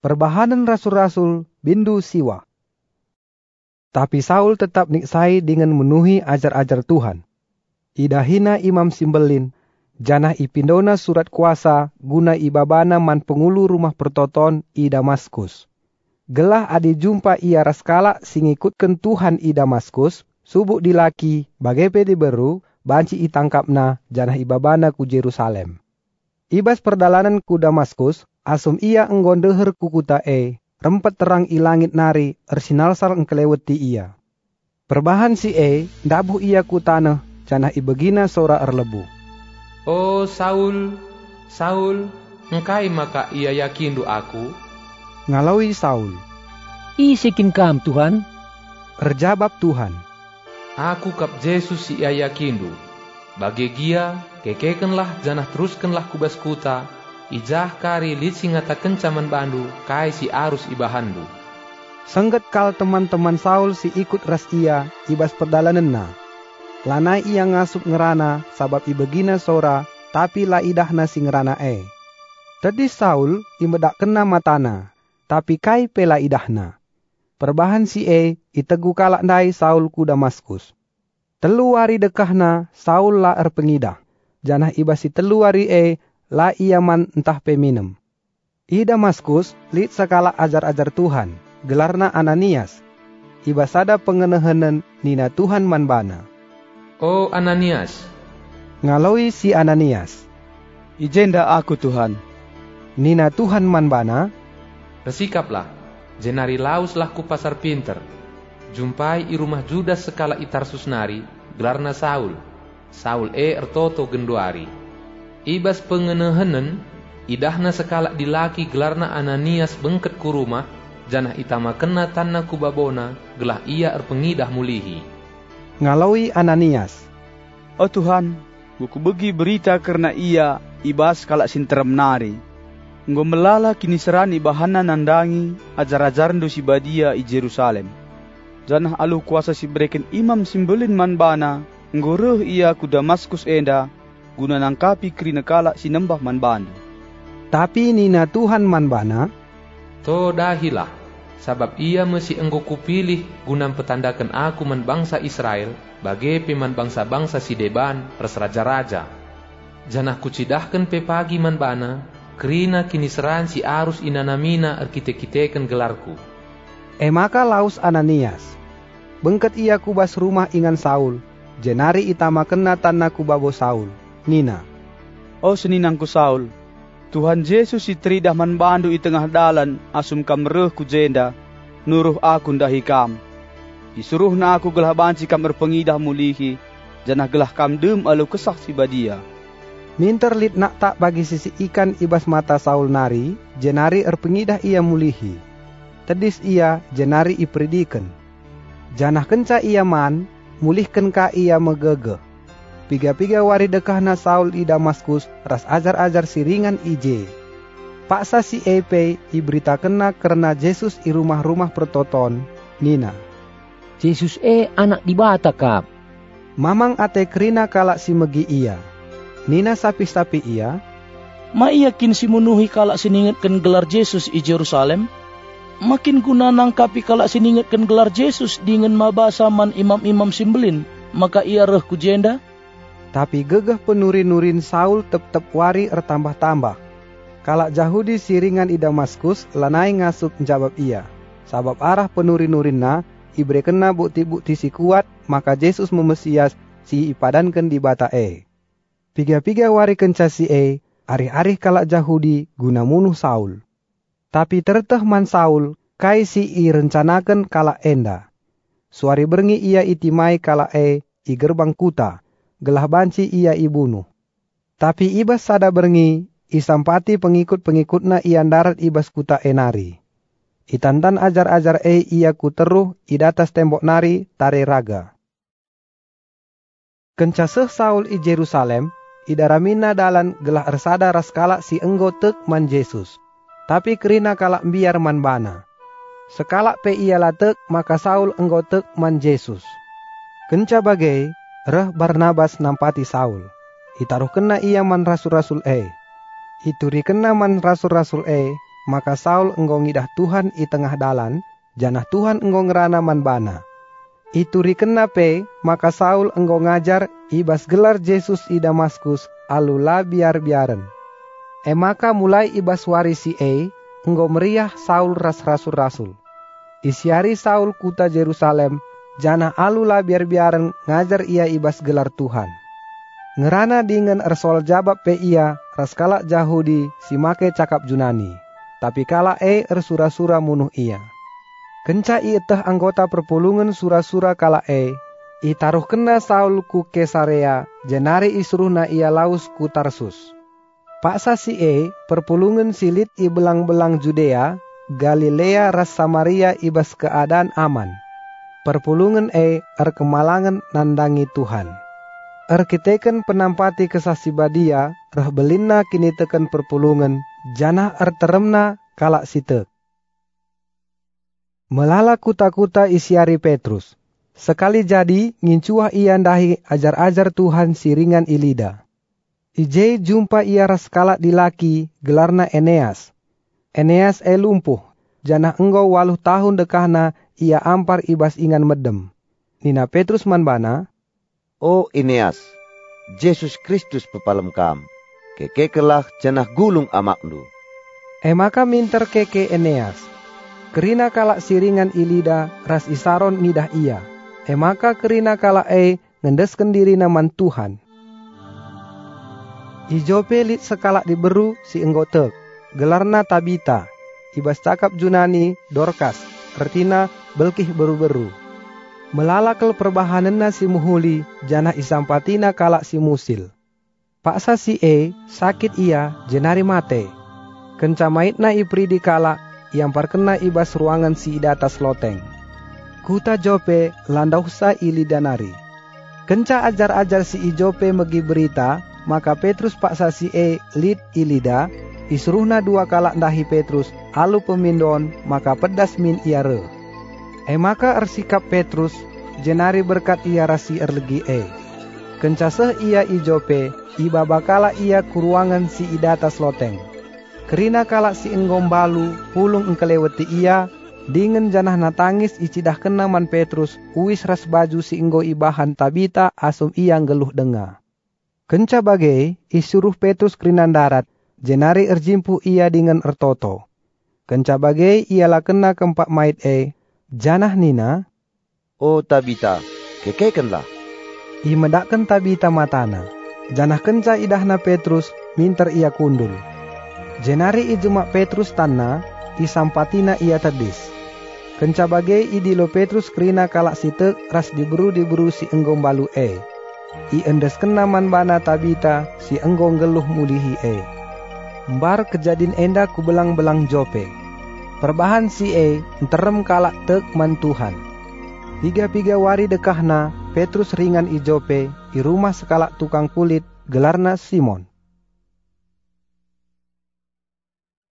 Perbahanan rasul-rasul bindu siwa. Tapi Saul tetap niksai dengan menuhi ajar-ajar Tuhan. Idahina imam simbelin, janah ipindona surat kuasa guna ibabana man pengulu rumah pertoton i Damaskus. Gelah adi jumpa ia raskala singikutkan Tuhan i Damaskus, subuk dilaki, bagai pedi beru, banci itangkapna janah ibabana ku Jerusalem. Ibas perdalanan ku Damaskus, asum ia enggondeher kukuta e, rempet terang ilangit nari, ersinalsal engkeleweti ia. Perbahan si e, dabuh ia ku tanah, canah ibegina sora erlebu. Oh Saul, Saul, engkai maka ia yakin du aku? Ngalawi Saul. Isikin kam Tuhan. Erjabab Tuhan. Aku kap Yesus si ia yakin du. Bagi gia, kekekenlah janah teruskanlah kubas kuta, ijah kari lit singata kencaman bandu kai si arus ibahandu. Sengget kal teman-teman Saul si ikut ras ia ibas perdalanan na. Lanai ia ngasup ngerana sabab ibegina sora tapi la idahna si ngerana e. Tadi Saul imedak kena matana tapi kai pela idahna. Perbahan si e itegu kalak dai Saul ku Damaskus. Telu hari dekahna Saul la erpengidah. Janah ibasi telu hari e la iaman entah peminem. I Damaskus lit sekala ajar-ajar Tuhan, gelarna Ananias. Ibasada pengenehanan nina Tuhan manbana. Oh Ananias. Ngalawi si Ananias. Ijenda aku Tuhan. Nina Tuhan manbana. Resikaplah, jenari lauslah ku pasar pinter. Jumpai i rumah Judas sekala itar susnari, gelarna Saul. Saul e ertoto genduari ibas pengenehenen idahna sekala dilaki gelarna Ananias bengket ku rumah janah itama kena tanah ku babona gelah ia erpengidah mulihi ngalawi Ananias Oh Tuhan buku begi berita karena ia ibas kalak sinterem nari Nggo melala kini serani bahana nandangi ajar-ajaran dosi badia i Jerusalem. Janah alu kuasa si breken imam simbelin manbana, nggoruh ia ku Damaskus enda, guna nangkapi krina kala sinembah manbandu. Tapi nina Tuhan manbana, To dahilah, sabab ia mesti engkau kupilih guna petandakan aku man bangsa Israel, bagai peman bangsa-bangsa si deban, res raja-raja. Janah kucidahkan pe pagi manbana, krina kini seran si arus inanamina arkite-kiteken gelarku. E maka laus Ananias. Bengket ia kubas rumah ingan Saul, jenari itama kena tanah kubabo Saul. Nina. Oh seninangku Saul, Tuhan Yesus si tridah manbandu i tengah dalan asum kam reh ku jenda, nuruh aku ndahi kam. Disuruh na aku gelah banci kam berpengidah mulihi, janah gelah kam dem alu kesak si badia. Minter lit nak tak bagi sisi ikan ibas mata Saul nari, jenari erpengidah ia mulihi. Tedis ia jenari ipridiken. Janah kenca ia man, mulihken ka ia megege. Piga-piga wari dekahna Saul i Damaskus ras ajar-ajar siringan ije. Paksa si Epe iberita kena karena Yesus i rumah-rumah pertoton, Nina. Yesus e anak di bata kap. Mamang ate kerina kalak si megi ia. Nina sapi-sapi ia. Ma yakin si menuhi kalak siningatkan gelar Yesus i Jerusalem? Makin guna nangkapi kalak siningatkan gelar Yesus dengan mabasa man imam-imam simbelin, maka ia reh ku jenda? Tapi gegah penurin-nurin Saul tetap wari ertambah-tambah. Kalak Jahudi siringan i Damaskus lanai ngasuk jawab ia. Sabab arah penurin-nurinna ibre kena bukti-bukti si kuat maka Yesus memesias si ipadankan di bata e. Piga-piga wari kenca si e, arih-arih kalak Jahudi guna munuh Saul. Tapi terteh man Saul kai si i rencanakan kalak enda. Suari berngi ia itimai kalak e i gerbang kuta gelah banci ia ibunuh. Tapi ibas sada berngi, isampati pengikut-pengikutna ian darat ibas kuta enari. Itantan ajar-ajar e ia kuteruh idatas tembok nari tare raga. Kencaseh Saul i Jerusalem, idaramina dalan gelah ersada raskala si enggo tek man Yesus. Tapi kerina kalak biar man bana. Sekalak pe ia latek maka Saul enggo tek man Yesus. Kenca bagai, Reh Barnabas nampati Saul. Itaruh kena ia man rasul-rasul e. Ituri kena man rasul-rasul e, maka Saul enggo ngidah Tuhan i tengah dalan, janah Tuhan enggo ngerana man bana. Itu rikena pe, maka Saul enggo ngajar ibas gelar Yesus i Damaskus, alula biar-biaren. E maka mulai ibas warisi e, enggo meriah Saul ras rasul-rasul. Isiari Saul kuta Jerusalem, jana alula biar-biaren ngajar ia ibas gelar Tuhan. Ngerana dengan ersol jabab pe ia, ras kalak Jahudi si make cakap Junani. Tapi kala e ersura-sura munuh ia. Kenca itah anggota perpulungan sura-sura kala e, i taruh kena Saul ku Kesarea, jenari isruhna ia laus ku Tarsus. Paksa si e, perpulungan silit i belang-belang Judea, Galilea ras Samaria ibas keadaan aman. Perpulungan e er kemalangan nandangi Tuhan. Er kiteken penampati kesasi badia, rah belinna kini teken perpulungan, janah er teremna kalak sitek. Melala kuta-kuta isiari Petrus. Sekali jadi, ngincuah ia dahi ajar-ajar Tuhan siringan ilida. Ije jumpa ia raskala di laki, gelarna Eneas. Eneas e lumpuh, janah enggo waluh tahun dekahna ia ampar ibas ingan medem. Nina Petrus manbana, O Eneas, Yesus Kristus pepalem kam, kekekelah janah gulung amaknu. E maka minter keke Eneas. Kerina kala siringan ilida ras isaron nidah ia. E maka kerina kala e ngendesken diri naman Tuhan. Ijope lit sekala diberu si enggotek. Gelarna Tabita. Ibas cakap Junani Dorkas. Artina belkih beru-beru. Melalakal perbahanenna si muhuli jana isampatina kala si musil. Paksa si E sakit ia jenari mate. Kencamaitna ipri di kala yang parkena ibas ruangan si atas loteng. Kuta Jope landausa ili danari. Kenca ajar-ajar si Ijope megi berita, maka Petrus paksa si E lid ilida, isruhna dua kalak dahi Petrus, alu pemindon, maka pedas min iare. E maka ersikap Petrus, jenari berkat ia rasi erlegi E. Kencaseh ia Ijope, iba bakala ia kuruangan si idatas loteng Kerina kalak si enggombalu pulung engkeleweti ia dengan janah natangis icidah kena man Petrus uis ras baju si enggo ibahan tabita asum ia geluh denga. Kenca bagai isuruh Petrus kerinan darat jenari erjimpu ia dengan ertoto. Kenca bagai ialah kena kempak mait e janah nina. Oh tabita kekekenlah. I medakkan tabita matana. Janah kenca idahna Petrus minter ia kundul. Jenari ijumak Petrus tanna, isampatina ia tedis. Kenca bagai idilo Petrus krina kalak sitek ras diburu diburu si enggong balu e. I endes kenaman bana tabita si enggong geluh mulihi e. Mbar kejadin enda ku belang-belang jope. Perbahan si e enterem kalak tek man Tuhan. Piga-piga wari dekahna Petrus ringan i jope i rumah sekalak tukang kulit gelarna Simon.